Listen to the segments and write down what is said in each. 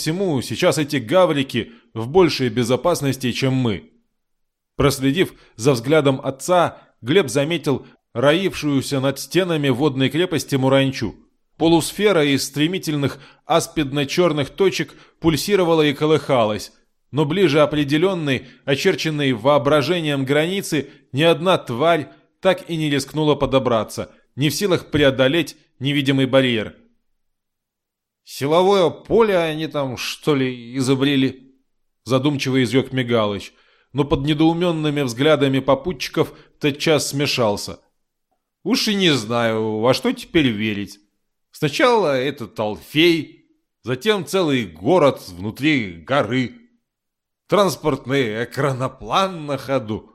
всему, сейчас эти гаврики в большей безопасности, чем мы. Проследив за взглядом отца, Глеб заметил роившуюся над стенами водной крепости Муранчу. Полусфера из стремительных аспидно-черных точек пульсировала и колыхалась, но ближе определенной, очерченной воображением границы, ни одна тварь так и не рискнула подобраться, не в силах преодолеть невидимый барьер. «Силовое поле они там, что ли, изобрели?» Задумчиво изрек Мигалыч, но под недоуменными взглядами попутчиков тотчас смешался. «Уж и не знаю, во что теперь верить. Сначала этот Алфей, затем целый город внутри горы, транспортный экраноплан на ходу.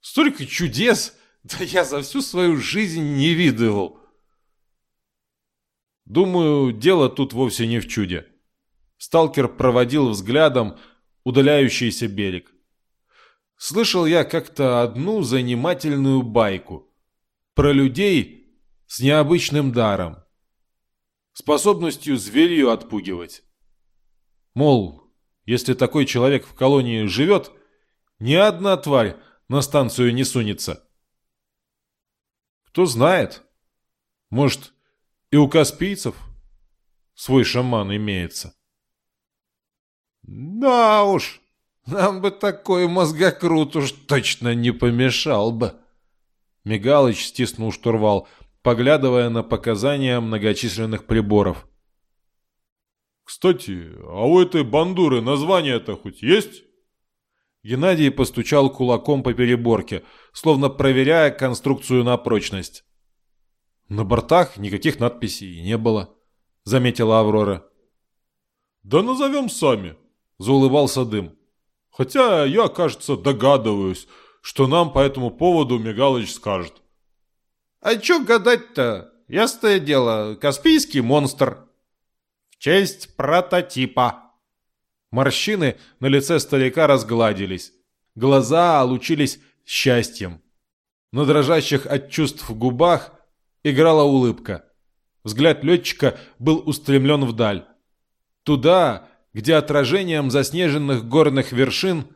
Столько чудес, да я за всю свою жизнь не видывал». Думаю, дело тут вовсе не в чуде. Сталкер проводил взглядом удаляющийся берег. Слышал я как-то одну занимательную байку про людей с необычным даром, способностью зверью отпугивать. Мол, если такой человек в колонии живет, ни одна тварь на станцию не сунется. Кто знает, может, и у каспийцев свой шаман имеется. Да уж, нам бы такой мозгокрут уж точно не помешал бы. Мигалыч стиснул штурвал, поглядывая на показания многочисленных приборов. «Кстати, а у этой бандуры название-то хоть есть?» Геннадий постучал кулаком по переборке, словно проверяя конструкцию на прочность. На бортах никаких надписей не было, заметила Аврора. Да назовем сами, заулыбался дым. Хотя я, кажется, догадываюсь, что нам по этому поводу Мигалыч скажет. А чё гадать-то? Ясное дело, Каспийский монстр. В честь прототипа. Морщины на лице старика разгладились. Глаза лучились счастьем. На дрожащих от чувств губах играла улыбка. Взгляд летчика был устремлен вдаль. Туда, где отражением заснеженных горных вершин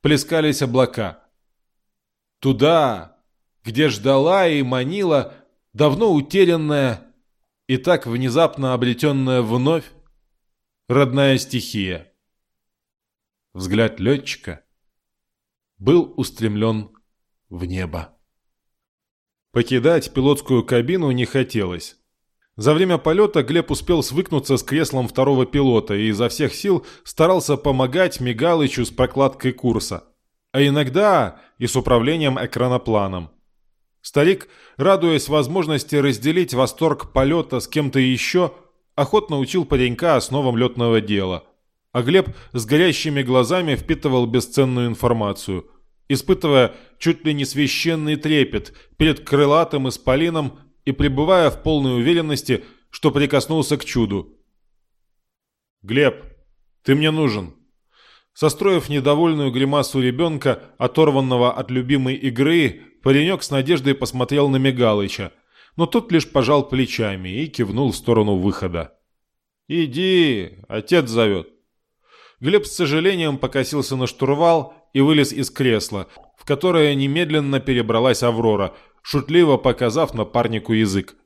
плескались облака. Туда, где ждала и манила давно утерянная и так внезапно обретенная вновь родная стихия. Взгляд летчика был устремлен в небо. Покидать пилотскую кабину не хотелось. За время полета Глеб успел свыкнуться с креслом второго пилота и изо всех сил старался помогать Мигалычу с прокладкой курса. А иногда и с управлением экранопланом. Старик, радуясь возможности разделить восторг полета с кем-то еще, охотно учил паренька основам летного дела. А Глеб с горящими глазами впитывал бесценную информацию – испытывая чуть ли не священный трепет перед крылатым исполином и пребывая в полной уверенности, что прикоснулся к чуду. «Глеб, ты мне нужен». Состроив недовольную гримасу ребенка, оторванного от любимой игры, паренек с надеждой посмотрел на Мигалыча, но тот лишь пожал плечами и кивнул в сторону выхода. «Иди, отец зовет». Глеб с сожалением покосился на штурвал и вылез из кресла, в которое немедленно перебралась Аврора, шутливо показав напарнику язык.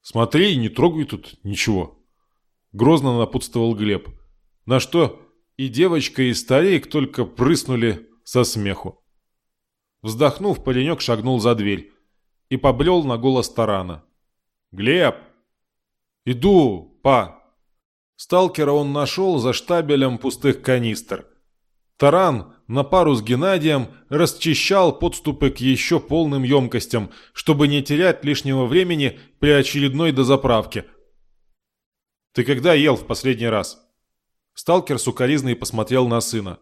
«Смотри, не трогай тут ничего», — грозно напутствовал Глеб. На что и девочка, и старик только прыснули со смеху. Вздохнув, паренек шагнул за дверь и побрел на голос тарана. «Глеб!» «Иду, па!» Сталкера он нашел за штабелем пустых канистр. Таран на пару с Геннадием расчищал подступы к еще полным емкостям, чтобы не терять лишнего времени при очередной дозаправке. «Ты когда ел в последний раз?» Сталкер сукоризный посмотрел на сына.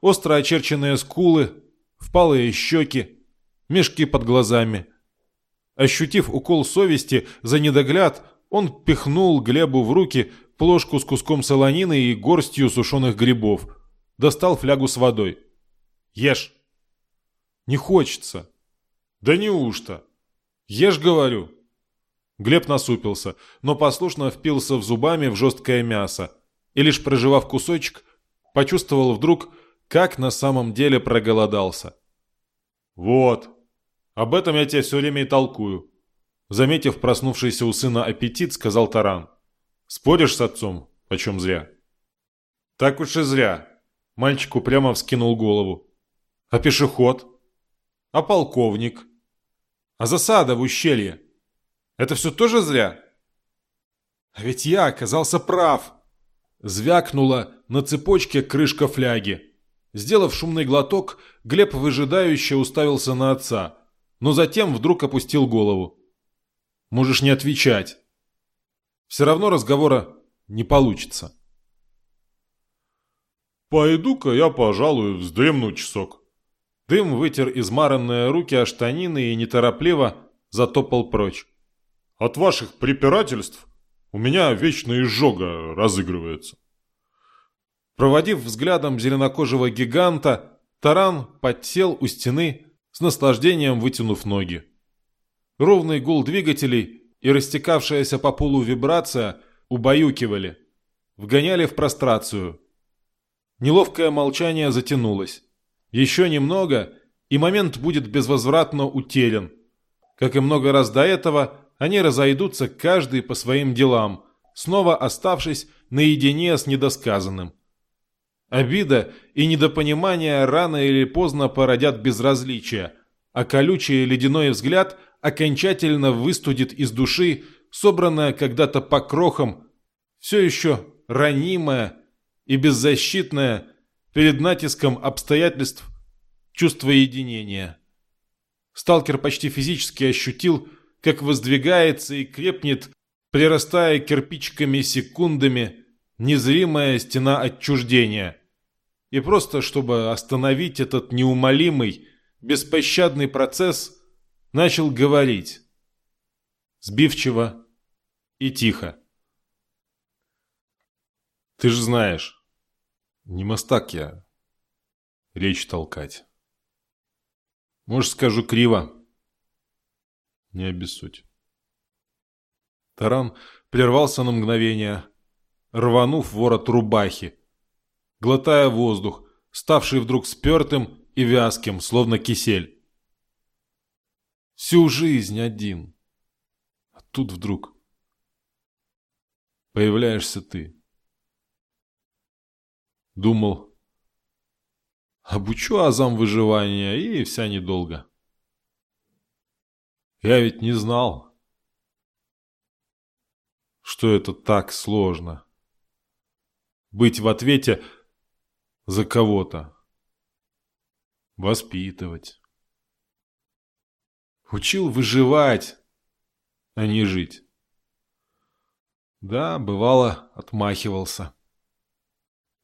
Остро очерченные скулы, впалые щеки, мешки под глазами. Ощутив укол совести за недогляд, он пихнул Глебу в руки плошку с куском солонины и горстью сушеных грибов – достал флягу с водой. «Ешь!» «Не хочется!» «Да неужто?» «Ешь, говорю!» Глеб насупился, но послушно впился в зубами в жесткое мясо. и лишь проживав кусочек, почувствовал вдруг, как на самом деле проголодался. «Вот, об этом я тебе все время и толкую», заметив проснувшийся у сына аппетит, сказал Таран. «Споришь с отцом? Почем зря?» «Так уж и зря», мальчик упрямо вскинул голову. «А пешеход? А полковник? А засада в ущелье? Это все тоже зря?» «А ведь я оказался прав!» Звякнула на цепочке крышка фляги. Сделав шумный глоток, Глеб выжидающе уставился на отца, но затем вдруг опустил голову. «Можешь не отвечать. Все равно разговора не получится». «Пойду-ка я, пожалуй, вздремну часок». Дым вытер измаранные руки о штанины и неторопливо затопал прочь. «От ваших препирательств у меня вечно изжога разыгрывается. Проводив взглядом зеленокожего гиганта, таран подсел у стены, с наслаждением вытянув ноги. Ровный гул двигателей и растекавшаяся по полу вибрация убаюкивали, вгоняли в прострацию. Неловкое молчание затянулось. Еще немного, и момент будет безвозвратно утерян. Как и много раз до этого, они разойдутся каждый по своим делам, снова оставшись наедине с недосказанным. Обида и недопонимание рано или поздно породят безразличие, а колючий ледяной взгляд окончательно выстудит из души, собранное когда-то по крохам, все еще ранимое и беззащитное перед натиском обстоятельств чувство единения. Сталкер почти физически ощутил, как воздвигается и крепнет, прирастая кирпичиками секундами, незримая стена отчуждения. И просто, чтобы остановить этот неумолимый, беспощадный процесс, начал говорить. Сбивчиво и тихо. Ты же знаешь, не мастак я речь толкать. Может, скажу криво, не обессудь. Таран прервался на мгновение, рванув ворот рубахи, глотая воздух, ставший вдруг спертым и вязким, словно кисель. Всю жизнь один. А тут вдруг появляешься ты. Думал, обучу азам выживания, и вся недолго. Я ведь не знал, что это так сложно. Быть в ответе за кого-то. Воспитывать. Учил выживать, а не жить. Да, бывало, отмахивался.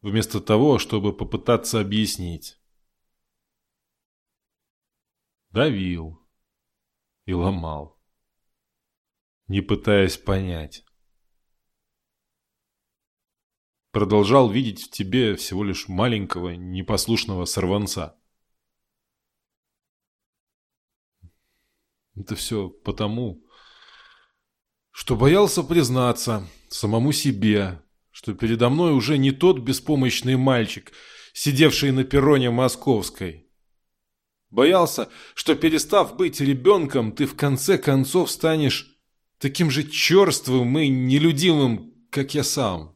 Вместо того, чтобы попытаться объяснить. Давил и ломал, не пытаясь понять. Продолжал видеть в тебе всего лишь маленького, непослушного сорванца. Это все потому, что боялся признаться самому себе, что передо мной уже не тот беспомощный мальчик, сидевший на перроне Московской, Боялся, что перестав быть ребенком, ты в конце концов станешь таким же черствым и нелюдимым, как я сам.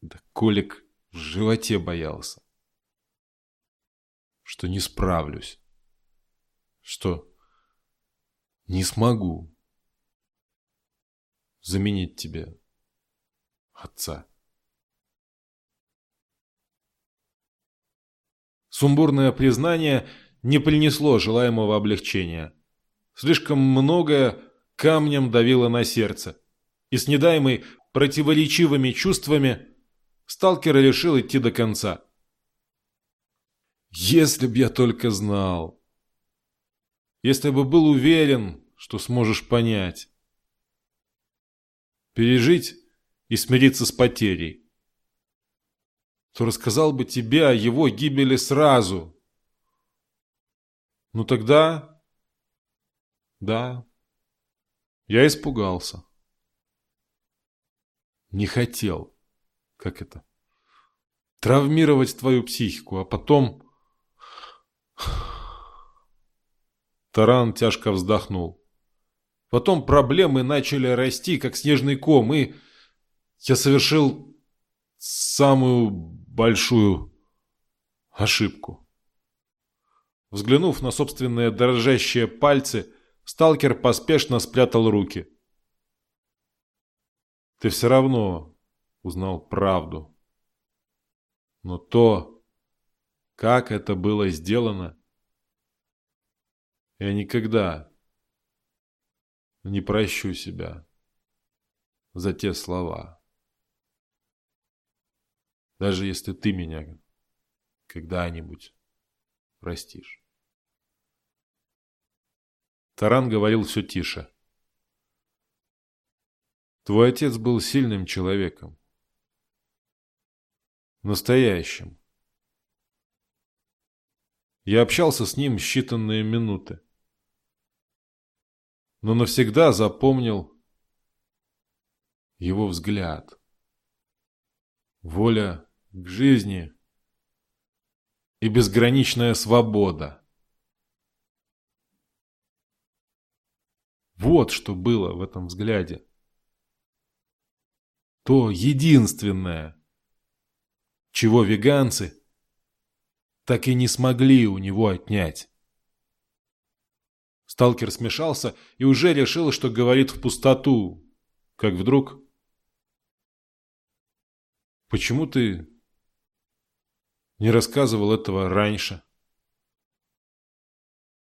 Да Колик в животе боялся, что не справлюсь, что не смогу заменить тебе отца. Сумбурное признание не принесло желаемого облегчения. Слишком многое камнем давило на сердце. И с недаемой противоречивыми чувствами сталкер решил идти до конца. Если б я только знал. Если бы был уверен, что сможешь понять. Пережить и смириться с потерей то рассказал бы тебе о его гибели сразу. Ну тогда... Да, я испугался. Не хотел как это, травмировать твою психику, а потом... Таран тяжко вздохнул. Потом проблемы начали расти, как снежный ком, и я совершил самую большую ошибку. Взглянув на собственные дрожащие пальцы, сталкер поспешно спрятал руки. Ты все равно узнал правду. Но то, как это было сделано, я никогда не прощу себя за те слова. Даже если ты меня когда-нибудь простишь. Таран говорил все тише. Твой отец был сильным человеком. Настоящим. Я общался с ним считанные минуты. Но навсегда запомнил его взгляд. Воля к жизни и безграничная свобода. Вот что было в этом взгляде. То единственное, чего веганцы так и не смогли у него отнять. Сталкер смешался и уже решил, что говорит в пустоту, как вдруг... «Почему ты не рассказывал этого раньше?»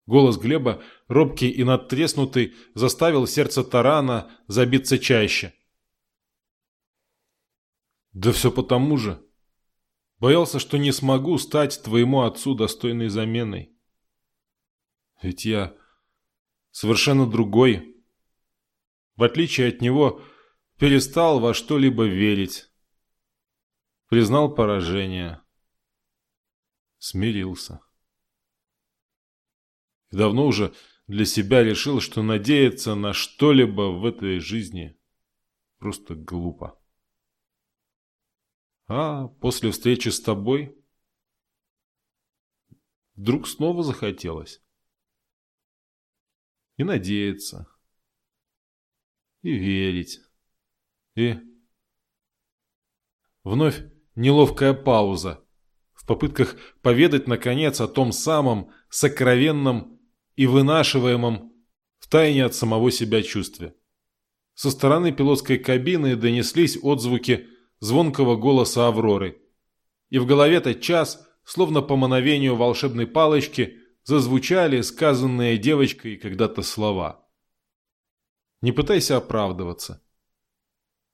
Голос Глеба, робкий и надтреснутый, заставил сердце Тарана забиться чаще. «Да все потому же. Боялся, что не смогу стать твоему отцу достойной заменой. Ведь я совершенно другой. В отличие от него, перестал во что-либо верить. Признал поражение. Смирился. И давно уже для себя решил, что надеяться на что-либо в этой жизни просто глупо. А после встречи с тобой вдруг снова захотелось и надеяться, и верить, и... Вновь неловкая пауза в попытках поведать, наконец, о том самом сокровенном и вынашиваемом в тайне от самого себя чувстве. Со стороны пилотской кабины донеслись отзвуки звонкого голоса Авроры. И в голове тот час, словно по мановению волшебной палочки, зазвучали сказанные девочкой когда-то слова. Не пытайся оправдываться.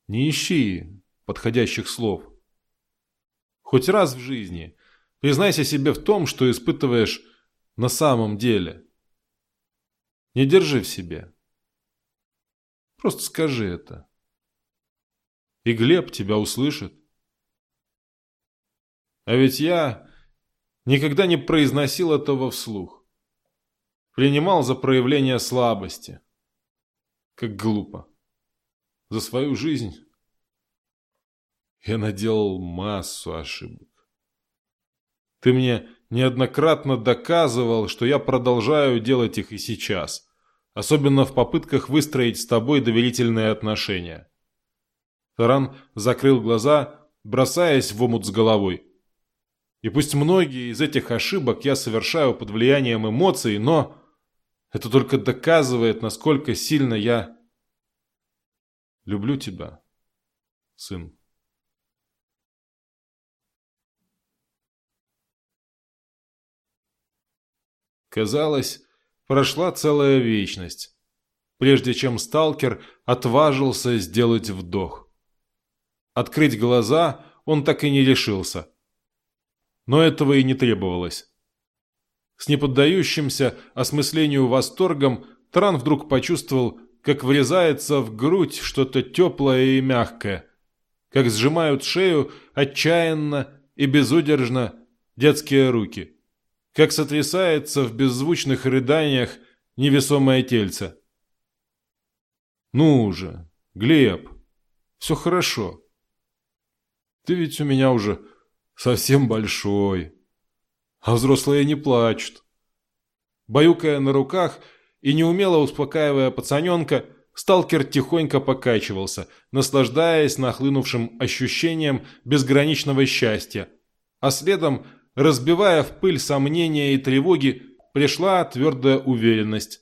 Не ищи подходящих слов. Хоть раз в жизни признайся себе в том, что испытываешь на самом деле. Не держи в себе. Просто скажи это. И Глеб тебя услышит. А ведь я Никогда не произносил этого вслух. Принимал за проявление слабости. Как глупо. За свою жизнь я наделал массу ошибок. Ты мне неоднократно доказывал, что я продолжаю делать их и сейчас, особенно в попытках выстроить с тобой доверительные отношения. Таран закрыл глаза, бросаясь в омут с головой. И пусть многие из этих ошибок я совершаю под влиянием эмоций, но это только доказывает, насколько сильно я люблю тебя, сын. Казалось, прошла целая вечность, прежде чем сталкер отважился сделать вдох. Открыть глаза он так и не решился – но этого и не требовалось. С неподдающимся осмыслению восторгом Тран вдруг почувствовал, как врезается в грудь что-то теплое и мягкое, как сжимают шею отчаянно и безудержно детские руки, как сотрясается в беззвучных рыданиях невесомое тельце. «Ну же, Глеб, все хорошо. Ты ведь у меня уже совсем большой. А взрослые не плачут. Баюкая на руках и неумело успокаивая пацаненка, сталкер тихонько покачивался, наслаждаясь нахлынувшим ощущением безграничного счастья. А следом, разбивая в пыль сомнения и тревоги, пришла твердая уверенность.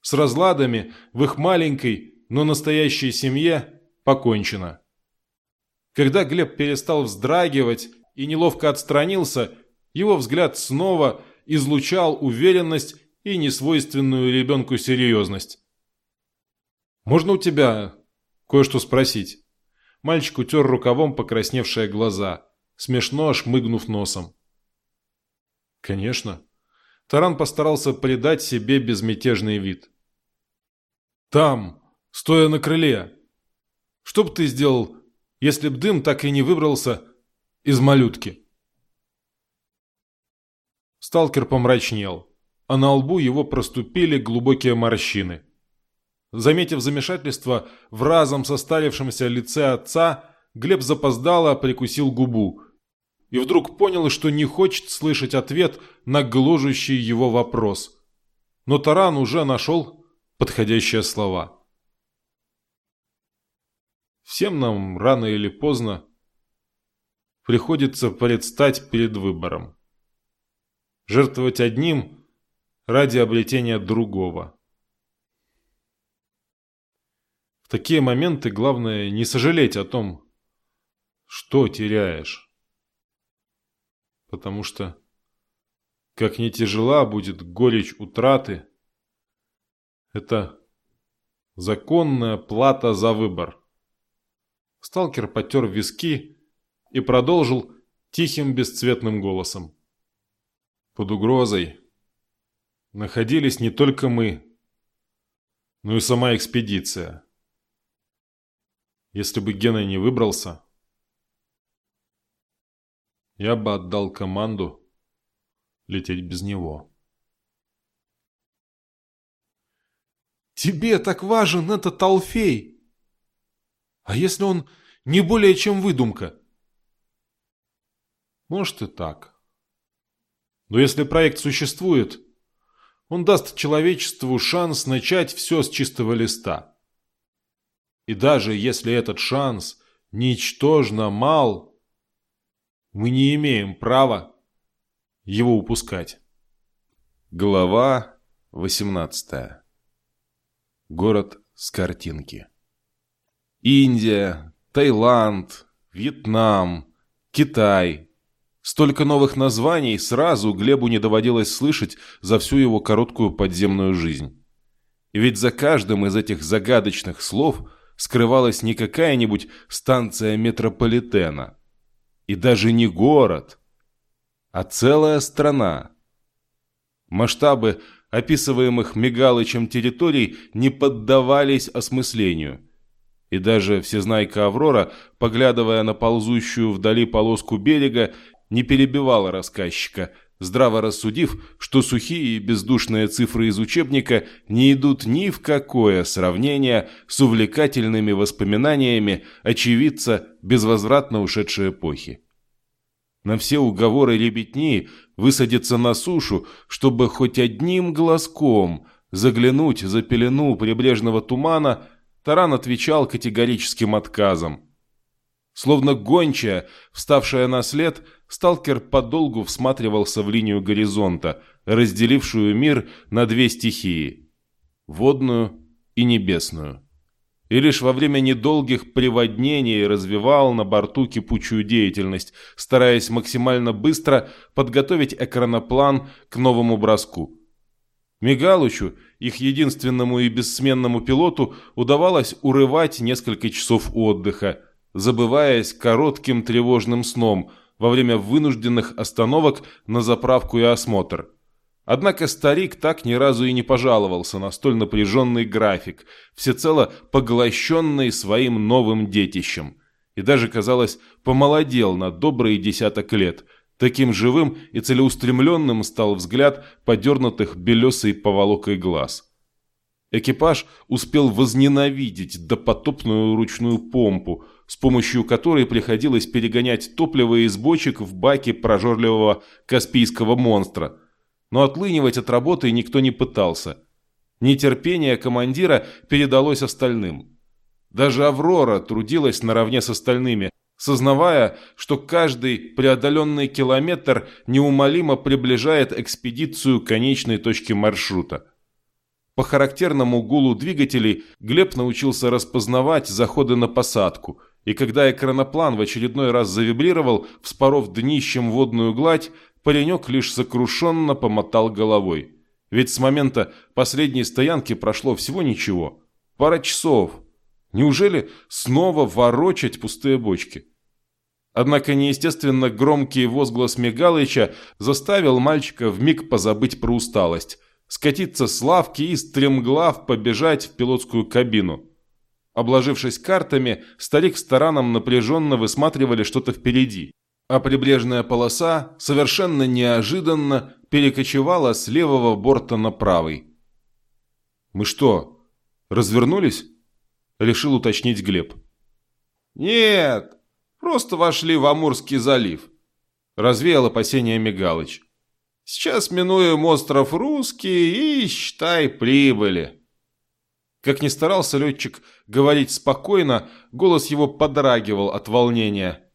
С разладами в их маленькой, но настоящей семье покончено. Когда Глеб перестал вздрагивать и неловко отстранился, его взгляд снова излучал уверенность и несвойственную ребенку серьезность. «Можно у тебя кое-что спросить?» Мальчик утер рукавом покрасневшие глаза, смешно шмыгнув носом. «Конечно». Таран постарался придать себе безмятежный вид. «Там, стоя на крыле, что бы ты сделал, если б дым так и не выбрался из малютки?» Сталкер помрачнел, а на лбу его проступили глубокие морщины. Заметив замешательство в разом состарившемся лице отца, Глеб запоздало прикусил губу и вдруг понял, что не хочет слышать ответ на гложущий его вопрос. Но Таран уже нашел подходящие слова. Всем нам рано или поздно приходится предстать перед выбором. Жертвовать одним ради обретения другого. В такие моменты главное не сожалеть о том, что теряешь. Потому что, как не тяжела будет горечь утраты, это законная плата за выбор. Сталкер потер виски и продолжил тихим бесцветным голосом. Под угрозой находились не только мы, но и сама экспедиция. Если бы Гена не выбрался, я бы отдал команду лететь без него. «Тебе так важен этот Алфей! А если он не более чем выдумка?» «Может и так. Но если проект существует, он даст человечеству шанс начать все с чистого листа. И даже если этот шанс ничтожно мал, мы не имеем права его упускать. Глава 18. Город с картинки. Индия, Таиланд, Вьетнам, Китай. Столько новых названий сразу Глебу не доводилось слышать за всю его короткую подземную жизнь. И ведь за каждым из этих загадочных слов – скрывалась не какая-нибудь станция метрополитена. И даже не город, а целая страна. Масштабы описываемых Мигалычем территорий не поддавались осмыслению. И даже всезнайка Аврора, поглядывая на ползущую вдали полоску берега, не перебивала рассказчика – здраво рассудив, что сухие и бездушные цифры из учебника не идут ни в какое сравнение с увлекательными воспоминаниями очевидца безвозвратно ушедшей эпохи. На все уговоры ребятни высадиться на сушу, чтобы хоть одним глазком заглянуть за пелену прибрежного тумана, Таран отвечал категорическим отказом. Словно гончая, вставшая на след – сталкер подолгу всматривался в линию горизонта, разделившую мир на две стихии – водную и небесную. И лишь во время недолгих приводнений развивал на борту кипучую деятельность, стараясь максимально быстро подготовить экраноплан к новому броску. Мигалычу, их единственному и бессменному пилоту, удавалось урывать несколько часов отдыха, забываясь коротким тревожным сном – во время вынужденных остановок на заправку и осмотр. Однако старик так ни разу и не пожаловался на столь напряженный график, всецело поглощенный своим новым детищем. И даже, казалось, помолодел на добрые десяток лет. Таким живым и целеустремленным стал взгляд подернутых белесой поволокой глаз. Экипаж успел возненавидеть допотопную ручную помпу, с помощью которой приходилось перегонять топливо из бочек в баки прожорливого каспийского монстра. Но отлынивать от работы никто не пытался. Нетерпение командира передалось остальным. Даже «Аврора» трудилась наравне с остальными, сознавая, что каждый преодоленный километр неумолимо приближает экспедицию к конечной точке маршрута. По характерному гулу двигателей Глеб научился распознавать заходы на посадку, и когда экраноплан в очередной раз завибрировал, вспоров днищем водную гладь, паренек лишь сокрушенно помотал головой. Ведь с момента последней стоянки прошло всего ничего. Пара часов. Неужели снова ворочать пустые бочки? Однако неестественно громкий возглас Мигалыча заставил мальчика вмиг позабыть про усталость, скатиться с лавки и стремглав побежать в пилотскую кабину. Обложившись картами, старик с тараном напряженно высматривали что-то впереди, а прибрежная полоса совершенно неожиданно перекочевала с левого борта на правый. «Мы что, развернулись?» – решил уточнить Глеб. «Нет, просто вошли в Амурский залив», – развеял опасения Мигалыч. «Сейчас минуем остров Русский и, считай, прибыли». Как ни старался летчик говорить спокойно, голос его подрагивал от волнения –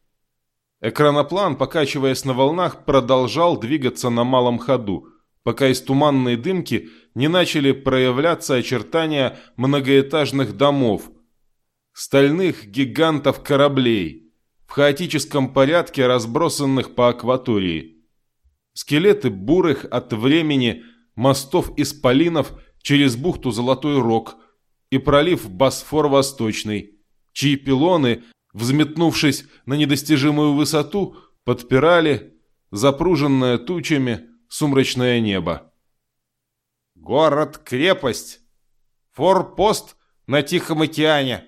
Экраноплан, покачиваясь на волнах, продолжал двигаться на малом ходу, пока из туманной дымки не начали проявляться очертания многоэтажных домов, стальных гигантов кораблей, в хаотическом порядке разбросанных по акватории. Скелеты бурых от времени мостов исполинов через бухту Золотой Рог и пролив Босфор-Восточный, чьи пилоны взметнувшись на недостижимую высоту, подпирали запруженное тучами сумрачное небо. «Город-крепость! Форпост на Тихом океане!»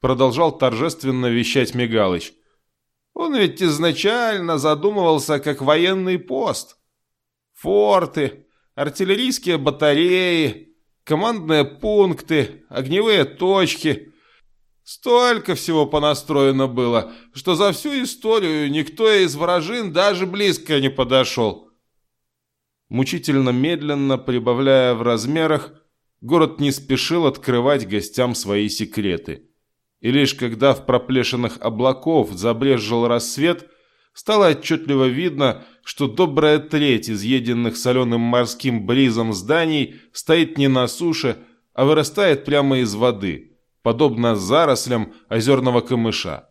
Продолжал торжественно вещать Мигалыч. «Он ведь изначально задумывался как военный пост. Форты, артиллерийские батареи, командные пункты, огневые точки — Столько всего понастроено было, что за всю историю никто из вражин даже близко не подошел. Мучительно медленно прибавляя в размерах, город не спешил открывать гостям свои секреты. И лишь когда в проплешинах облаков забрезжил рассвет, стало отчетливо видно, что добрая треть изъеденных соленым морским бризом зданий стоит не на суше, а вырастает прямо из воды – подобно зарослям озерного камыша.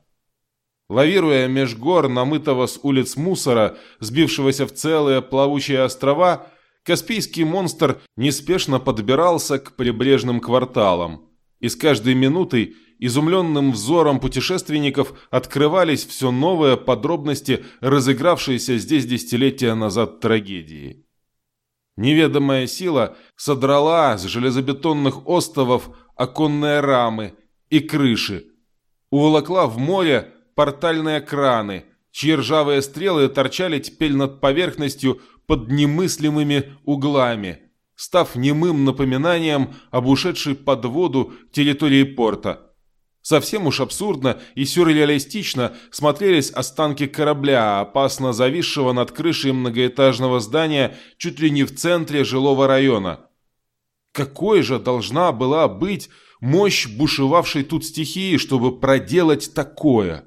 Лавируя меж гор, намытого с улиц мусора, сбившегося в целые плавучие острова, Каспийский монстр неспешно подбирался к прибрежным кварталам. И с каждой минутой изумленным взором путешественников открывались все новые подробности разыгравшейся здесь десятилетия назад трагедии. Неведомая сила содрала с железобетонных остовов оконные рамы и крыши, уволокла в море портальные краны, чьи ржавые стрелы торчали теперь над поверхностью под немыслимыми углами, став немым напоминанием об ушедшей под воду территории порта. Совсем уж абсурдно и сюрреалистично смотрелись останки корабля, опасно зависшего над крышей многоэтажного здания чуть ли не в центре жилого района. Какой же должна была быть мощь бушевавшей тут стихии, чтобы проделать такое?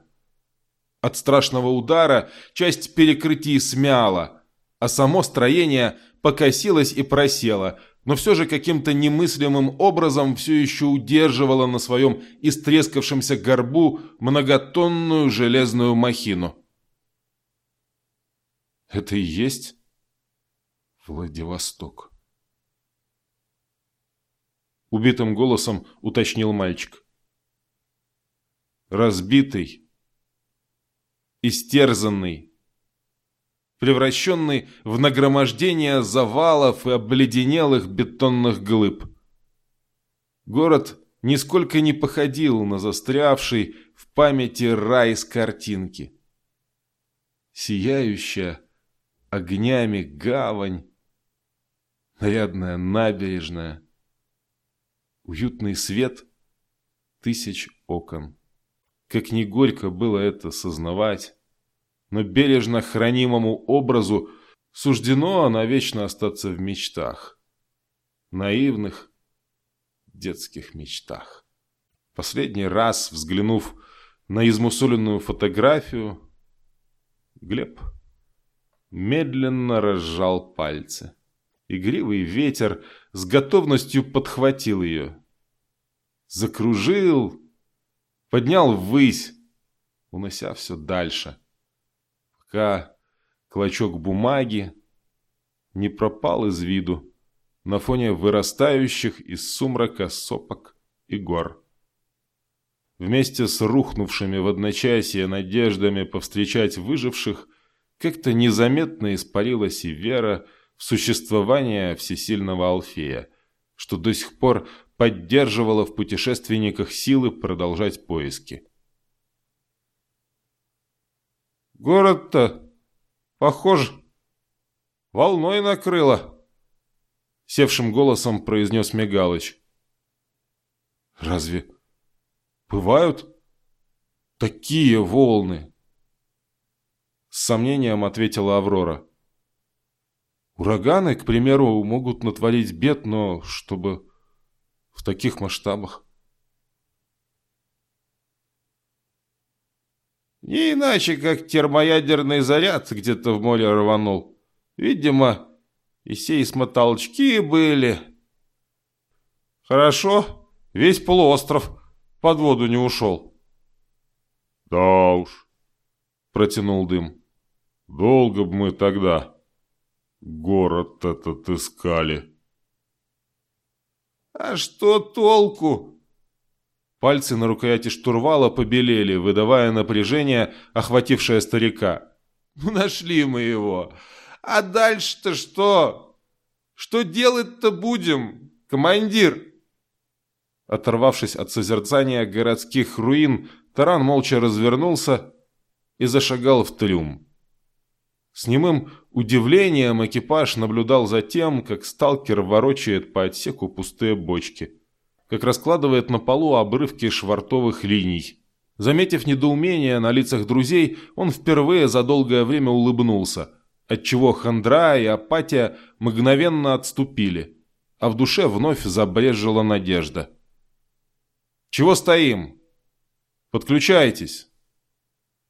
От страшного удара часть перекрытий смяла, а само строение покосилось и просело, но все же каким-то немыслимым образом все еще удерживало на своем истрескавшемся горбу многотонную железную махину. Это и есть Владивосток убитым голосом уточнил мальчик. Разбитый, истерзанный, превращенный в нагромождение завалов и обледенелых бетонных глыб. Город нисколько не походил на застрявший в памяти рай с картинки. Сияющая огнями гавань, нарядная набережная, Уютный свет тысяч окон. Как ни горько было это сознавать, но бережно хранимому образу суждено навечно остаться в мечтах. Наивных детских мечтах. Последний раз, взглянув на измусоленную фотографию, Глеб медленно разжал пальцы. Игривый ветер с готовностью подхватил ее. Закружил, поднял ввысь, унося все дальше. Пока клочок бумаги не пропал из виду на фоне вырастающих из сумрака сопок и гор. Вместе с рухнувшими в одночасье надеждами повстречать выживших, как-то незаметно испарилась и вера в существование всесильного Алфея, что до сих пор поддерживало в путешественниках силы продолжать поиски. «Город-то, похоже, волной накрыло», — севшим голосом произнес Мигалыч. «Разве бывают такие волны?» С сомнением ответила Аврора. Ураганы, к примеру, могут натворить бед, но чтобы в таких масштабах. Не иначе, как термоядерный заряд где-то в море рванул. Видимо, и сейсмотолчки были. Хорошо, весь полуостров под воду не ушел. Да уж, протянул дым. Долго бы мы тогда город этот искали. А что толку? Пальцы на рукояти штурвала побелели, выдавая напряжение, охватившее старика. Ну, нашли мы его. А дальше-то что? Что делать-то будем, командир? Оторвавшись от созерцания городских руин, Таран молча развернулся и зашагал в трюм. С немым удивлением экипаж наблюдал за тем, как сталкер ворочает по отсеку пустые бочки, как раскладывает на полу обрывки швартовых линий. Заметив недоумение на лицах друзей, он впервые за долгое время улыбнулся, отчего хандра и апатия мгновенно отступили, а в душе вновь забрежила надежда. «Чего стоим? Подключайтесь!»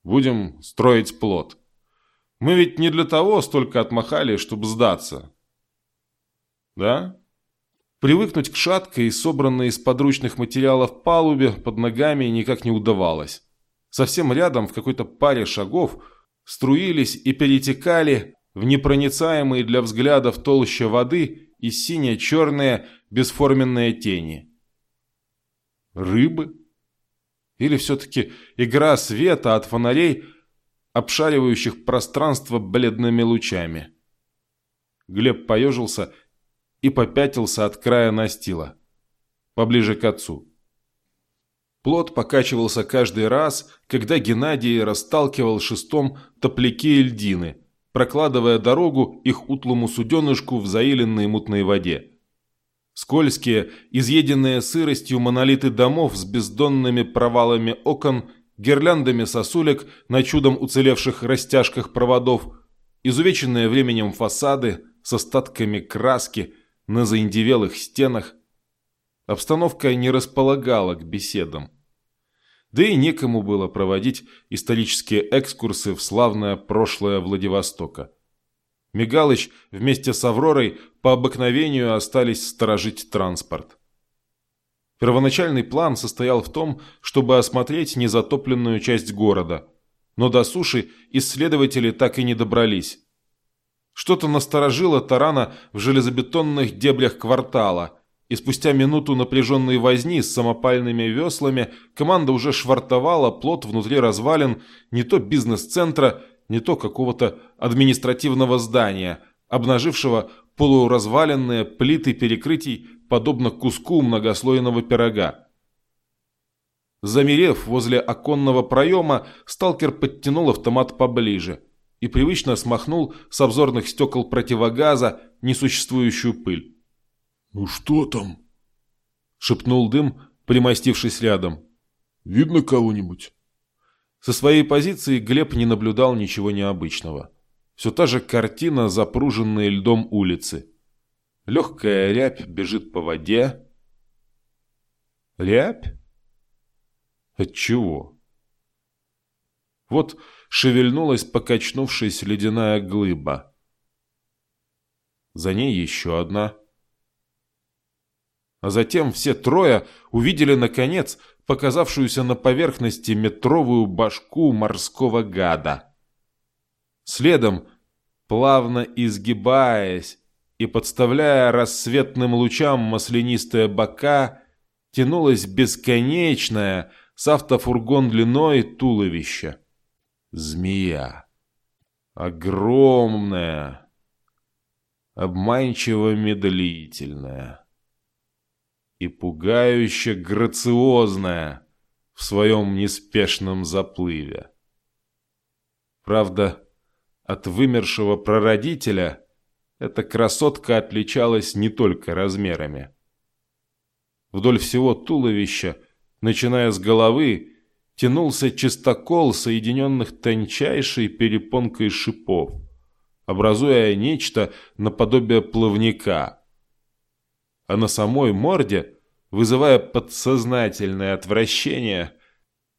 Будем строить плод. Мы ведь не для того столько отмахали, чтобы сдаться. Да? Привыкнуть к шаткой, собранной из подручных материалов палубе, под ногами никак не удавалось. Совсем рядом, в какой-то паре шагов, струились и перетекали в непроницаемые для взглядов толще воды и сине-черные бесформенные тени. Рыбы? Или все-таки игра света от фонарей, обшаривающих пространство бледными лучами? Глеб поежился и попятился от края настила, поближе к отцу. Плот покачивался каждый раз, когда Геннадий расталкивал шестом топляки и льдины, прокладывая дорогу их утлому суденышку в заиленной мутной воде. Скользкие, изъеденные сыростью монолиты домов с бездонными провалами окон, гирляндами сосулек на чудом уцелевших растяжках проводов, изувеченные временем фасады с остатками краски на заиндевелых стенах. Обстановка не располагала к беседам. Да и некому было проводить исторические экскурсы в славное прошлое Владивостока. Мигалыч вместе с Авророй по обыкновению остались сторожить транспорт. Первоначальный план состоял в том, чтобы осмотреть незатопленную часть города, но до суши исследователи так и не добрались. Что-то насторожило тарана в железобетонных дебрях квартала, и спустя минуту напряженной возни с самопальными веслами команда уже швартовала плот внутри развалин не то бизнес-центра, не то какого-то административного здания, обнажившего полуразваленные плиты перекрытий, подобно куску многослойного пирога. Замерев возле оконного проема, сталкер подтянул автомат поближе и привычно смахнул с обзорных стекол противогаза несуществующую пыль. «Ну что там?» шепнул дым, примостившись рядом. «Видно кого-нибудь?» Со своей позиции Глеб не наблюдал ничего необычного. Все та же картина, запруженная льдом улицы. Легкая рябь бежит по воде. Рябь? От чего? Вот шевельнулась покачнувшись ледяная глыба. За ней еще одна. А затем все трое увидели, наконец, показавшуюся на поверхности метровую башку морского гада. Следом, плавно изгибаясь и подставляя рассветным лучам маслянистые бока, тянулось бесконечное с автофургон длиной туловище. Змея. Огромная. Обманчиво медлительная. И пугающе грациозная в своем неспешном заплыве. Правда, от вымершего прародителя эта красотка отличалась не только размерами. Вдоль всего туловища, начиная с головы, тянулся чистокол соединенных тончайшей перепонкой шипов, образуя нечто наподобие плавника. А на самой морде, вызывая подсознательное отвращение,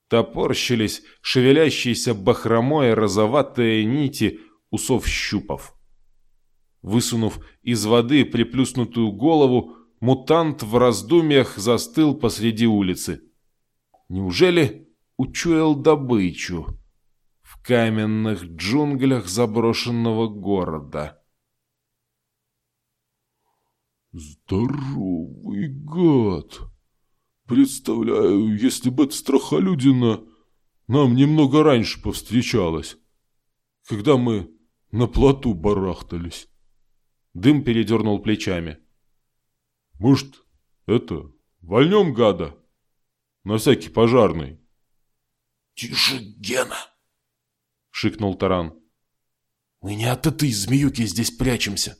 топорщились шевелящиеся бахромой розоватые нити усов щупов. Высунув из воды приплюснутую голову, мутант в раздумьях застыл посреди улицы. Неужели учуял добычу в каменных джунглях заброшенного города? «Здоровый гад! Представляю, если бы эта страхолюдина нам немного раньше повстречалась, когда мы на плоту барахтались». Дым передернул плечами. Может, это, вольнем гада? На всякий пожарный. Тише, Гена! Шикнул Таран. Мы не от этой змеюки здесь прячемся.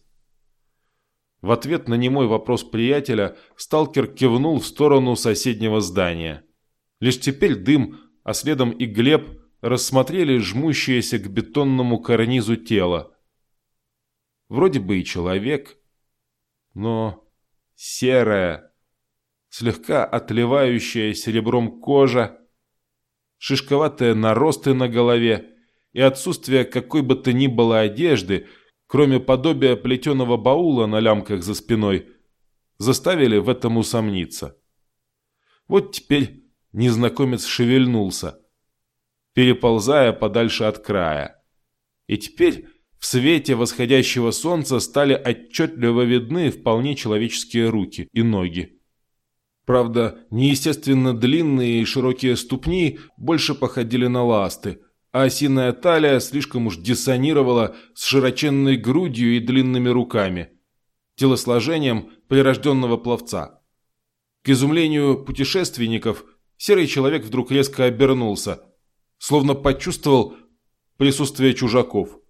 В ответ на немой вопрос приятеля сталкер кивнул в сторону соседнего здания. Лишь теперь дым, а следом и Глеб рассмотрели жмущееся к бетонному карнизу тело. Вроде бы и человек, но серая, слегка отливающая серебром кожа, шишковатые наросты на голове и отсутствие какой бы то ни было одежды, кроме подобия плетеного баула на лямках за спиной, заставили в этом усомниться. Вот теперь незнакомец шевельнулся, переползая подальше от края. И теперь в свете восходящего солнца стали отчетливо видны вполне человеческие руки и ноги. Правда, неестественно длинные и широкие ступни больше походили на ласты, а осиная талия слишком уж диссонировала с широченной грудью и длинными руками, телосложением прирожденного пловца. К изумлению путешественников, серый человек вдруг резко обернулся, словно почувствовал присутствие чужаков –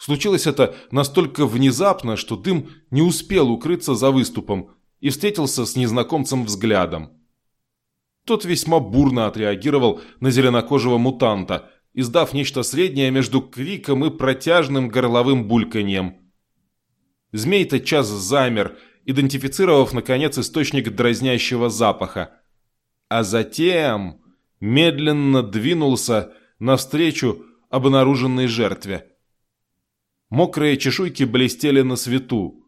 Случилось это настолько внезапно, что дым не успел укрыться за выступом и встретился с незнакомцем взглядом. Тот весьма бурно отреагировал на зеленокожего мутанта, издав нечто среднее между криком и протяжным горловым бульканьем. Змей час замер, идентифицировав, наконец, источник дразнящего запаха. А затем медленно двинулся навстречу обнаруженной жертве. Мокрые чешуйки блестели на свету.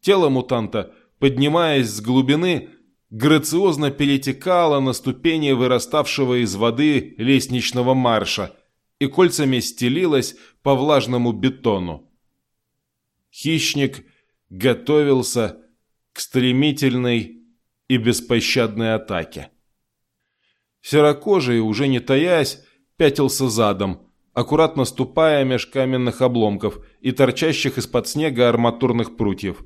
Тело мутанта, поднимаясь с глубины, грациозно перетекало на ступени выраставшего из воды лестничного марша и кольцами стелилось по влажному бетону. Хищник готовился к стремительной и беспощадной атаке. Серокожий, уже не таясь, пятился задом – аккуратно ступая меж каменных обломков и торчащих из-под снега арматурных прутьев.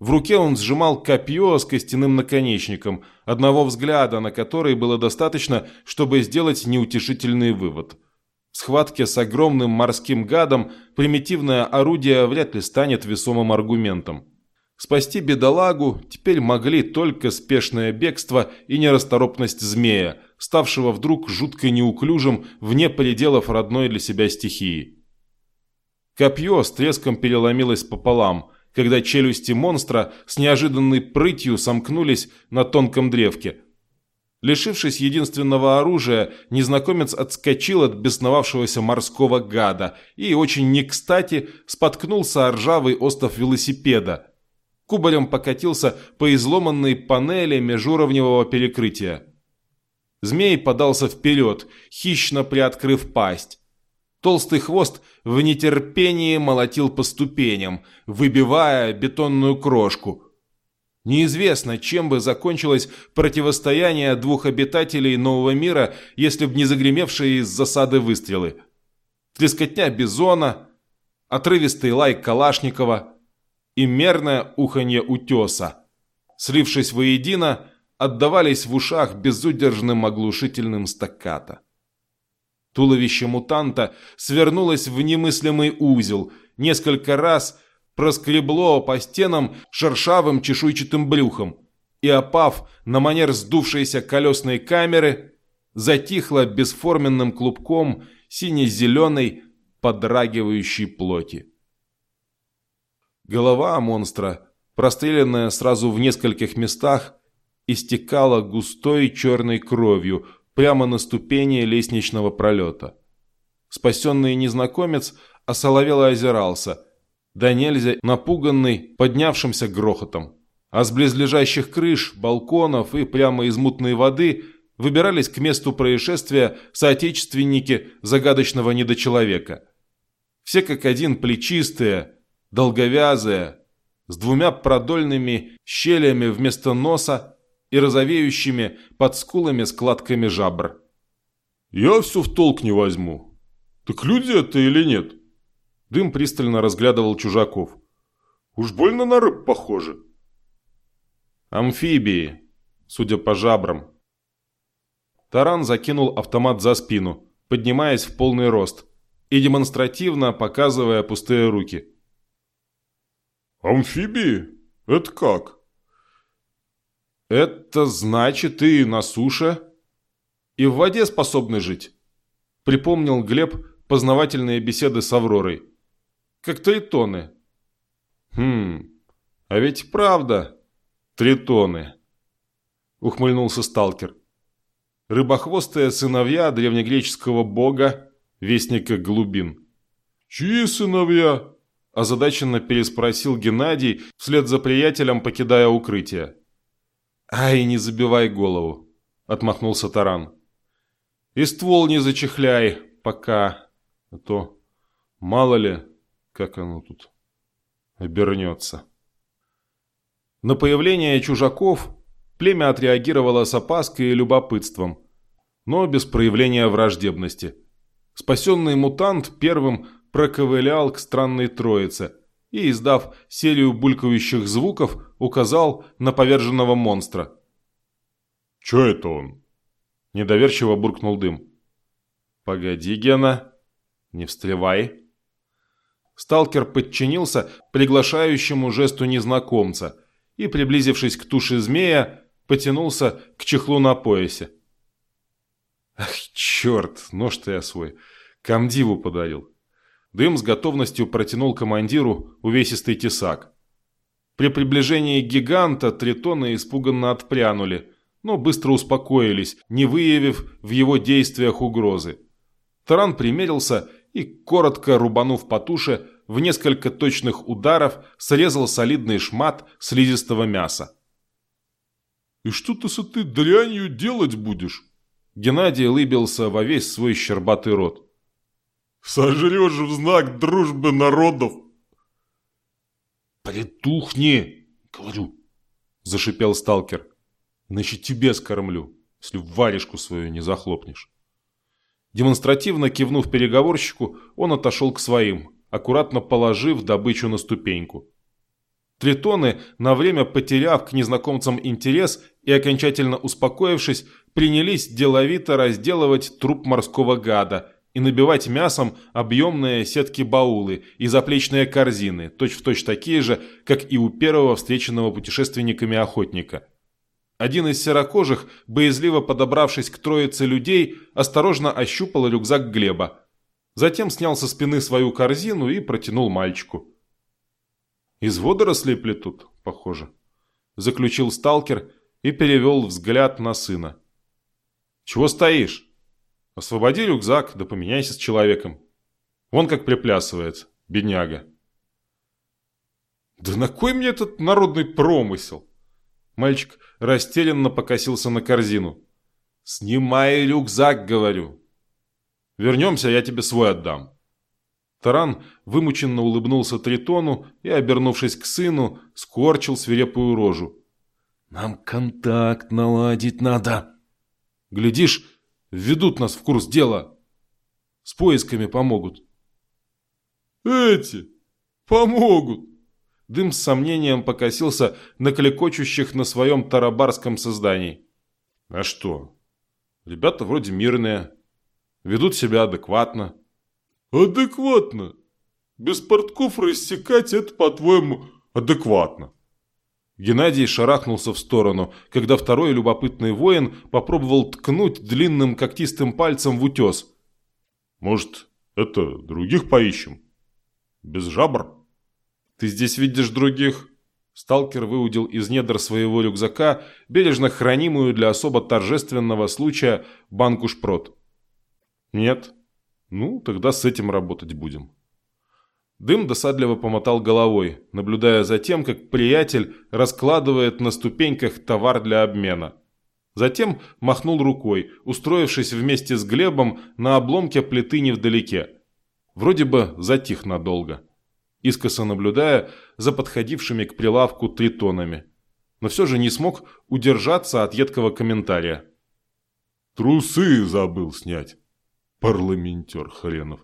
В руке он сжимал копье с костяным наконечником, одного взгляда на который было достаточно, чтобы сделать неутешительный вывод. В схватке с огромным морским гадом примитивное орудие вряд ли станет весомым аргументом. Спасти бедолагу теперь могли только спешное бегство и нерасторопность змея, ставшего вдруг жутко неуклюжим вне пределов родной для себя стихии. Копье с треском переломилось пополам, когда челюсти монстра с неожиданной прытью сомкнулись на тонком древке. Лишившись единственного оружия, незнакомец отскочил от бесновавшегося морского гада и очень не кстати споткнулся о ржавый остов велосипеда. Кубарем покатился по изломанной панели межуровневого перекрытия. Змей подался вперед, хищно приоткрыв пасть. Толстый хвост в нетерпении молотил по ступеням, выбивая бетонную крошку. Неизвестно, чем бы закончилось противостояние двух обитателей нового мира, если б не загремевшие из засады выстрелы. Трескотня бизона, отрывистый лай Калашникова и мерное уханье утеса. Слившись воедино, отдавались в ушах безудержным оглушительным стаккато. Туловище мутанта свернулось в немыслимый узел, несколько раз проскребло по стенам шершавым чешуйчатым брюхом и, опав на манер сдувшейся колесной камеры, затихло бесформенным клубком сине-зеленой подрагивающей плоти. Голова монстра, простреленная сразу в нескольких местах, истекала густой черной кровью прямо на ступени лестничного пролета. Спасенный незнакомец осоловело озирался, да нельзя напуганный поднявшимся грохотом. А с близлежащих крыш, балконов и прямо из мутной воды выбирались к месту происшествия соотечественники загадочного недочеловека. Все как один плечистые, долговязые, с двумя продольными щелями вместо носа и розовеющими под скулами складками жабр. «Я все в толк не возьму. Так люди это или нет?» Дым пристально разглядывал чужаков. «Уж больно на рыб похоже». «Амфибии, судя по жабрам». Таран закинул автомат за спину, поднимаясь в полный рост и демонстративно показывая пустые руки. «Амфибии? Это как?» Это значит, и на суше, и в воде способны жить. Припомнил Глеб познавательные беседы с Авророй. Как тритоны. Хм, а ведь правда, тритоны. Ухмыльнулся сталкер. Рыбохвостые сыновья древнегреческого бога, вестника глубин. Чьи сыновья? Озадаченно переспросил Геннадий, вслед за приятелем покидая укрытие. «Ай, не забивай голову!» – отмахнулся Таран. «И ствол не зачехляй, пока, а то мало ли, как оно тут обернется». На появление чужаков племя отреагировало с опаской и любопытством, но без проявления враждебности. Спасенный мутант первым проковылял к странной троице – и, издав серию булькающих звуков, указал на поверженного монстра. «Чё это он?» Недоверчиво буркнул дым. «Погоди, Гена, не встревай». Сталкер подчинился приглашающему жесту незнакомца и, приблизившись к туше змея, потянулся к чехлу на поясе. «Ах, черт, нож-то я свой, комдиву подарил». Дым с готовностью протянул командиру увесистый тесак. При приближении гиганта тритоны испуганно отпрянули, но быстро успокоились, не выявив в его действиях угрозы. Таран примерился и, коротко рубанув по туше, в несколько точных ударов срезал солидный шмат слизистого мяса. «И что ты с этой дрянью делать будешь?» Геннадий лыбился во весь свой щербатый рот. Сожрешь в знак дружбы народов. «Притухни!» — говорю, — зашипел сталкер. «Иначе тебе скормлю, если варежку свою не захлопнешь». Демонстративно кивнув переговорщику, он отошел к своим, аккуратно положив добычу на ступеньку. Тритоны, на время потеряв к незнакомцам интерес и окончательно успокоившись, принялись деловито разделывать труп морского гада и набивать мясом объемные сетки-баулы и заплечные корзины, точь-в-точь точь такие же, как и у первого встреченного путешественниками охотника. Один из серокожих, боязливо подобравшись к троице людей, осторожно ощупал рюкзак Глеба. Затем снял со спины свою корзину и протянул мальчику. «Из водорослей плетут, похоже», – заключил сталкер и перевел взгляд на сына. «Чего стоишь? Освободи рюкзак, да поменяйся с человеком. Вон как приплясывает, бедняга». «Да на кой мне этот народный промысел?» Мальчик растерянно покосился на корзину. «Снимай рюкзак, говорю. Вернемся, я тебе свой отдам». Таран вымученно улыбнулся Тритону и, обернувшись к сыну, скорчил свирепую рожу. «Нам контакт наладить надо!» «Глядишь, введут нас в курс дела. С поисками помогут». «Эти помогут!» Дым с сомнением покосился на клекочущих на своем тарабарском создании. «А что? Ребята вроде мирные, ведут себя адекватно». «Адекватно? Без портков рассекать это, по-твоему, адекватно?» Геннадий шарахнулся в сторону, когда второй любопытный воин попробовал ткнуть длинным когтистым пальцем в утес. «Может, это других поищем? Без жабр?» «Ты здесь видишь других?» Сталкер выудил из недр своего рюкзака бережно хранимую для особо торжественного случая банку шпрот. «Нет?» «Ну, тогда с этим работать будем». Дым досадливо помотал головой, наблюдая за тем, как приятель раскладывает на ступеньках товар для обмена. Затем махнул рукой, устроившись вместе с Глебом на обломке плиты невдалеке. Вроде бы затих надолго искоса наблюдая за подходившими к прилавку тритонами. Но все же не смог удержаться от едкого комментария. «Трусы забыл снять, парламентер хренов.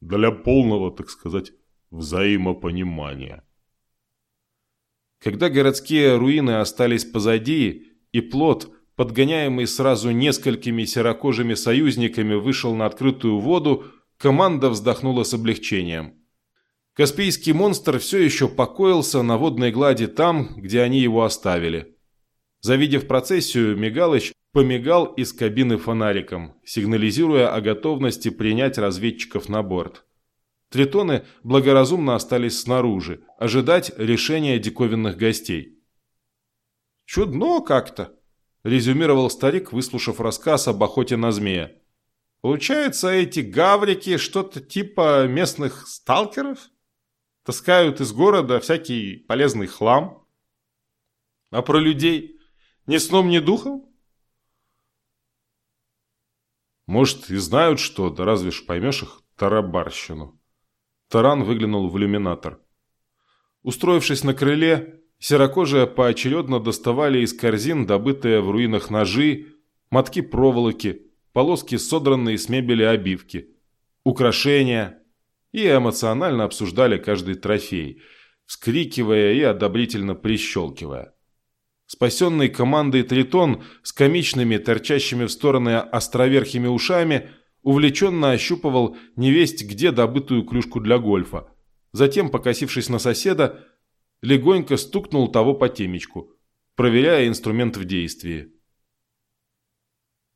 Для полного, так сказать, взаимопонимания». Когда городские руины остались позади, и плод, подгоняемый сразу несколькими серокожими союзниками, вышел на открытую воду, команда вздохнула с облегчением – Каспийский монстр все еще покоился на водной глади там, где они его оставили. Завидев процессию, Мигалыч помигал из кабины фонариком, сигнализируя о готовности принять разведчиков на борт. Тритоны благоразумно остались снаружи, ожидать решения диковинных гостей. «Чудно как-то», – резюмировал старик, выслушав рассказ об охоте на змея. «Получается, эти гаврики что-то типа местных сталкеров?» Таскают из города всякий полезный хлам. А про людей ни сном, ни духом? Может, и знают что, да разве ж поймешь их тарабарщину. Таран выглянул в иллюминатор. Устроившись на крыле, серокожие поочередно доставали из корзин добытые в руинах ножи, мотки проволоки, полоски содранные с мебели обивки, украшения, и эмоционально обсуждали каждый трофей, вскрикивая и одобрительно прищелкивая. Спасенный командой Тритон с комичными, торчащими в стороны островерхими ушами, увлеченно ощупывал невесть где добытую клюшку для гольфа. Затем, покосившись на соседа, легонько стукнул того по темечку, проверяя инструмент в действии.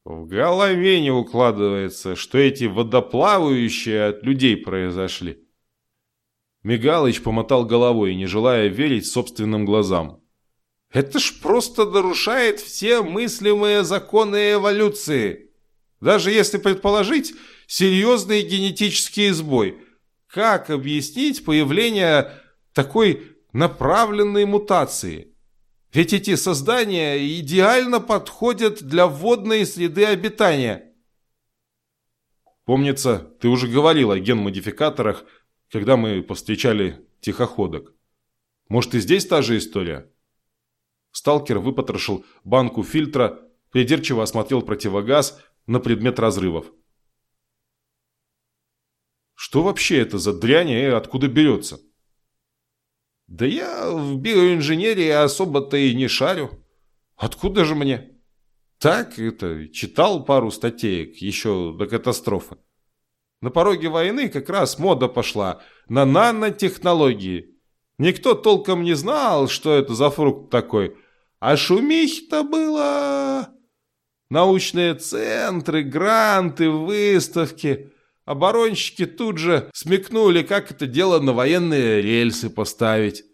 В голове не укладывается, что эти водоплавающие от людей произошли. Мигалыч помотал головой, не желая верить собственным глазам. Это ж просто нарушает все мыслимые законы эволюции. Даже если предположить серьезный генетический сбой, как объяснить появление такой направленной мутации? Ведь эти создания идеально подходят для водной среды обитания. Помнится, ты уже говорил о ген-модификаторах, когда мы повстречали тихоходок. Может и здесь та же история? Сталкер выпотрошил банку фильтра, придирчиво осмотрел противогаз на предмет разрывов. Что вообще это за дрянь и откуда берется? Да я в биоинженерии особо-то и не шарю. Откуда же мне? Так, это, читал пару статеек еще до катастрофы. На пороге войны как раз мода пошла на нанотехнологии. Никто толком не знал, что это за фрукт такой. А шумихи-то было... Научные центры, гранты, выставки. Оборонщики тут же смекнули, как это дело на военные рельсы поставить.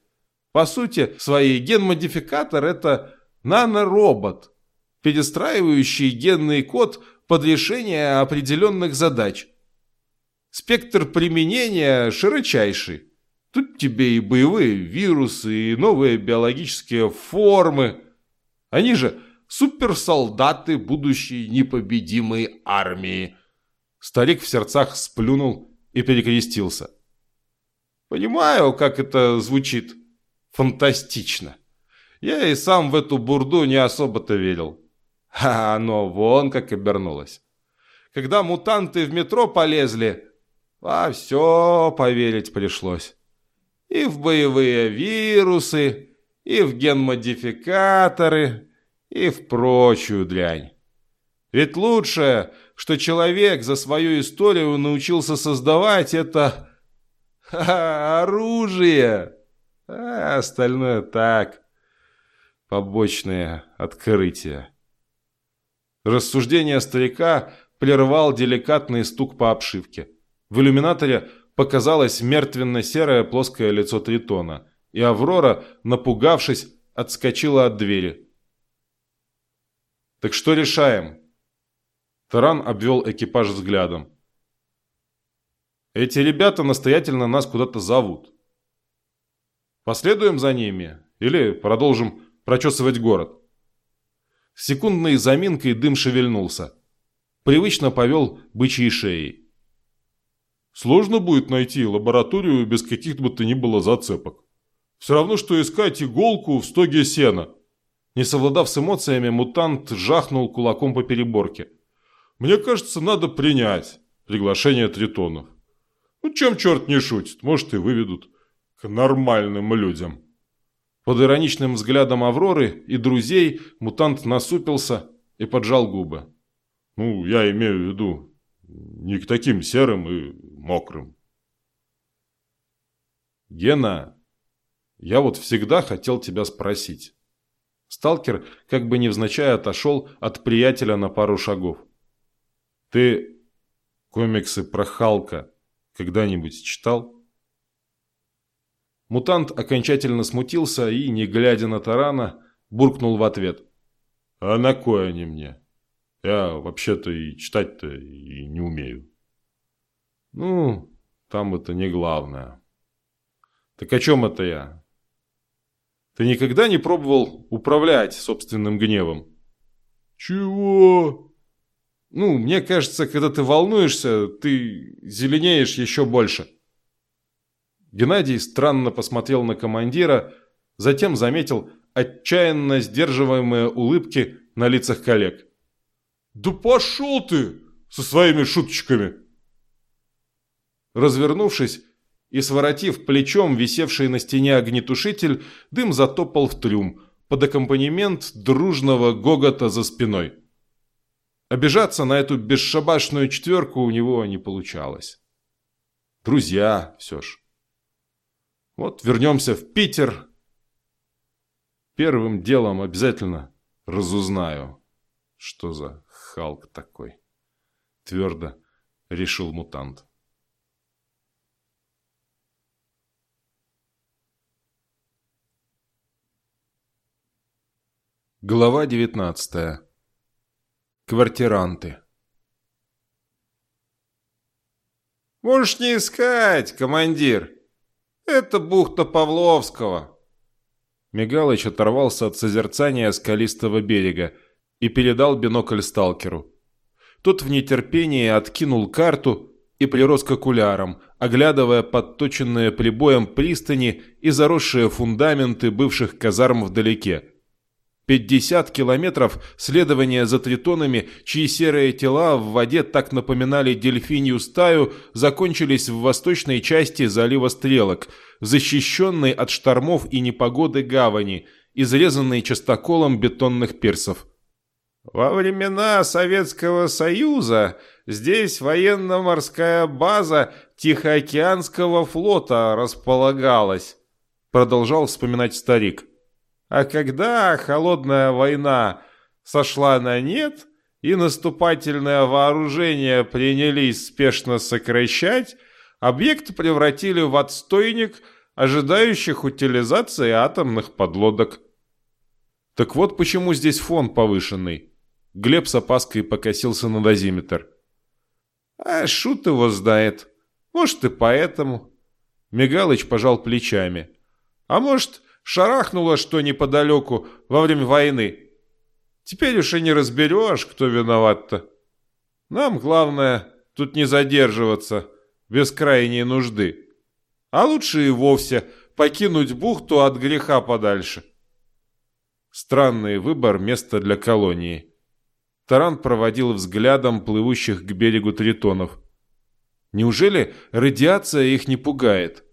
По сути, свои ген-модификатор – это наноробот, перестраивающий генный код под решение определенных задач. Спектр применения широчайший. Тут тебе и боевые вирусы, и новые биологические формы. Они же суперсолдаты будущей непобедимой армии. Старик в сердцах сплюнул и перекрестился. Понимаю, как это звучит. Фантастично. Я и сам в эту бурду не особо-то верил. А оно вон как обернулось. Когда мутанты в метро полезли, во все поверить пришлось. И в боевые вирусы, и в генмодификаторы, и в прочую дрянь. Ведь лучшее, что человек за свою историю научился создавать, это ха, оружие. А остальное так, побочные открытия. Рассуждение старика прервал деликатный стук по обшивке. В иллюминаторе показалось мертвенно-серое плоское лицо Тритона, и Аврора, напугавшись, отскочила от двери. «Так что решаем?» Таран обвел экипаж взглядом. «Эти ребята настоятельно нас куда-то зовут. Последуем за ними или продолжим прочесывать город?» Секундной заминкой дым шевельнулся. Привычно повел бычьей шеей. Сложно будет найти лабораторию без каких бы то ни было зацепок. Все равно, что искать иголку в стоге сена. Не совладав с эмоциями, мутант жахнул кулаком по переборке. Мне кажется, надо принять приглашение тритонов. Ну, чем черт не шутит, может и выведут к нормальным людям. Под ироничным взглядом Авроры и друзей мутант насупился и поджал губы. Ну, я имею в виду, не к таким серым и мокрым. Гена, я вот всегда хотел тебя спросить. Сталкер как бы невзначай отошел от приятеля на пару шагов. Ты комиксы про Халка когда-нибудь читал? Мутант окончательно смутился и, не глядя на Тарана, буркнул в ответ. «А на кой они мне? Я вообще-то и читать-то и не умею». «Ну, там это не главное». «Так о чем это я?» «Ты никогда не пробовал управлять собственным гневом?» «Чего?» «Ну, мне кажется, когда ты волнуешься, ты зеленеешь еще больше». Геннадий странно посмотрел на командира, затем заметил отчаянно сдерживаемые улыбки на лицах коллег. «Да пошел ты со своими шуточками!» Развернувшись и своротив плечом висевший на стене огнетушитель, дым затопал в трюм под аккомпанемент дружного гогота за спиной. Обижаться на эту бесшабашную четверку у него не получалось. Друзья все ж. Вот вернемся в Питер. Первым делом обязательно разузнаю, что за Халк такой. Твердо решил мутант. Глава 19. Квартиранты. «Можешь не искать, командир. Это бухта Павловского». Мигалыч оторвался от созерцания скалистого берега и передал бинокль сталкеру. Тот в нетерпении откинул карту и прирос к окулярам, оглядывая подточенные прибоем пристани и заросшие фундаменты бывших казарм вдалеке – 50 километров следования за тритонами, чьи серые тела в воде так напоминали дельфинью стаю, закончились в восточной части залива Стрелок, защищенной от штормов и непогоды гавани, изрезанной частоколом бетонных пирсов. Во времена Советского Союза здесь военно-морская база Тихоокеанского флота располагалась, продолжал вспоминать старик. А когда холодная война сошла на нет и наступательное вооружение принялись спешно сокращать, объект превратили в отстойник ожидающих утилизации атомных подлодок. Так вот почему здесь фон повышенный. Глеб с опаской покосился на дозиметр. «А шут его знает. Может, и поэтому». Мигалыч пожал плечами. «А может, шарахнуло что неподалеку во время войны? Теперь уж и не разберешь, кто виноват-то. Нам главное тут не задерживаться без крайней нужды. А лучше и вовсе покинуть бухту от греха подальше». Странный выбор места для колонии. Таран проводил взглядом плывущих к берегу тритонов. Неужели радиация их не пугает?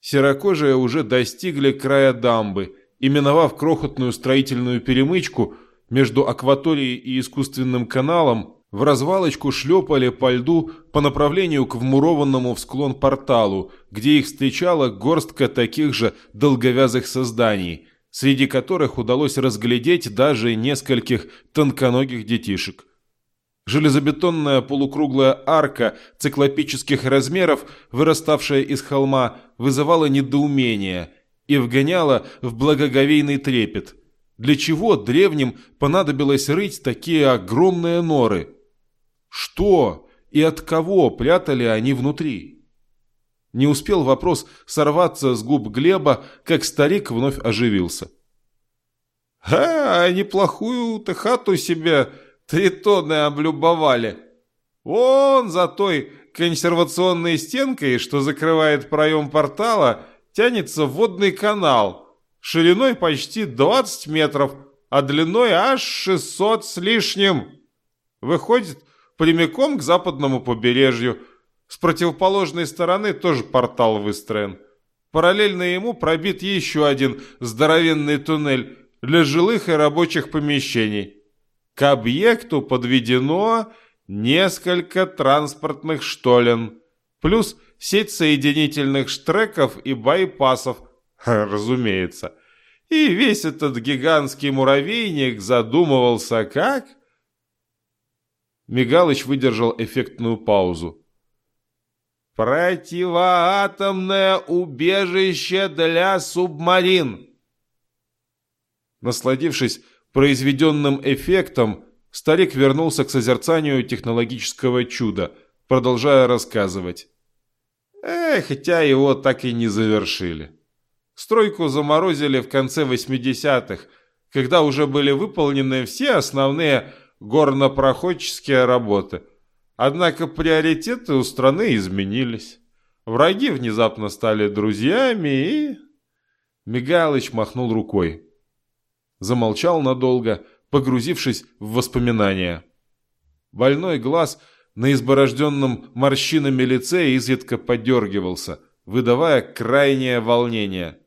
Серокожие уже достигли края дамбы, именовав крохотную строительную перемычку между акваторией и искусственным каналом, в развалочку шлепали по льду по направлению к вмурованному в склон порталу, где их встречала горстка таких же долговязых созданий, среди которых удалось разглядеть даже нескольких тонконогих детишек. Железобетонная полукруглая арка циклопических размеров, выраставшая из холма, вызывала недоумение и вгоняла в благоговейный трепет. Для чего древним понадобилось рыть такие огромные норы? Что и от кого прятали они внутри? Не успел вопрос сорваться с губ Глеба, как старик вновь оживился. «А, неплохую-то хату себе три тонны облюбовали. Вон за той консервационной стенкой, что закрывает проем портала, тянется водный канал, шириной почти 20 метров, а длиной аж 600 с лишним. Выходит прямиком к западному побережью – с противоположной стороны тоже портал выстроен. Параллельно ему пробит еще один здоровенный туннель для жилых и рабочих помещений. К объекту подведено несколько транспортных штолен, плюс сеть соединительных штреков и байпасов, разумеется. И весь этот гигантский муравейник задумывался как... Мигалыч выдержал эффектную паузу. Противоатомное убежище для субмарин. Насладившись произведенным эффектом, старик вернулся к созерцанию технологического чуда, продолжая рассказывать. Эх, хотя его так и не завершили. Стройку заморозили в конце 80-х, когда уже были выполнены все основные горнопроходческие работы – Однако приоритеты у страны изменились. Враги внезапно стали друзьями и... Мигалыч махнул рукой. Замолчал надолго, погрузившись в воспоминания. Больной глаз на изборожденном морщинами лице изредка подергивался, выдавая крайнее волнение.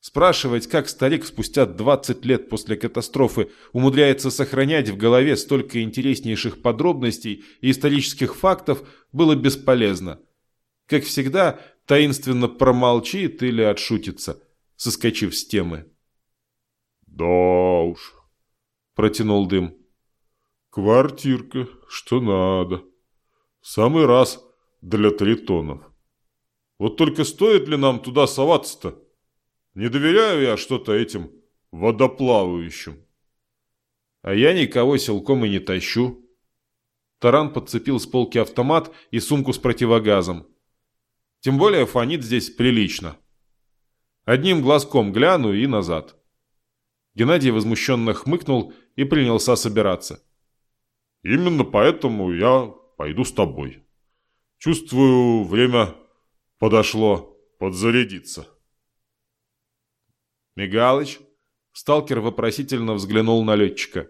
Спрашивать, как старик спустя 20 лет после катастрофы умудряется сохранять в голове столько интереснейших подробностей и исторических фактов, было бесполезно. Как всегда, таинственно промолчит или отшутится, соскочив с темы. «Да уж», — протянул дым. «Квартирка, что надо. В самый раз для тритонов. Вот только стоит ли нам туда соваться-то?» Не доверяю я что-то этим водоплавающим. А я никого силком и не тащу. Таран подцепил с полки автомат и сумку с противогазом. Тем более фонит здесь прилично. Одним глазком гляну и назад. Геннадий возмущенно хмыкнул и принялся собираться. «Именно поэтому я пойду с тобой. Чувствую, время подошло подзарядиться». «Мигалыч?» Сталкер вопросительно взглянул на летчика.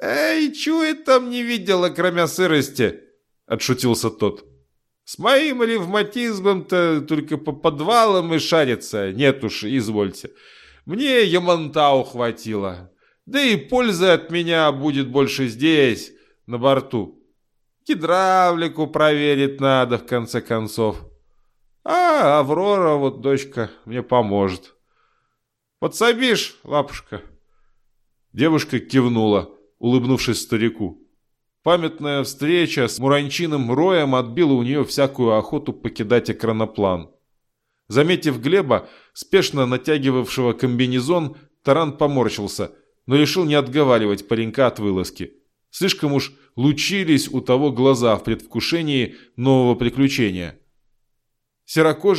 «Эй, чего я там не видела, кроме сырости?» – отшутился тот. «С моим ревматизмом-то только по подвалам и шарится. Нет уж, извольте. Мне Ямантау хватило. Да и пользы от меня будет больше здесь, на борту. Гидравлику проверить надо, в конце концов. А Аврора, вот дочка, мне поможет. Подсобишь, лапушка?» Девушка кивнула, улыбнувшись старику. Памятная встреча с Муранчиным Роем отбила у нее всякую охоту покидать экраноплан. Заметив Глеба, спешно натягивавшего комбинезон, Таран поморщился, но решил не отговаривать паренька от вылазки. Слишком уж лучились у того глаза в предвкушении нового приключения. Серокожий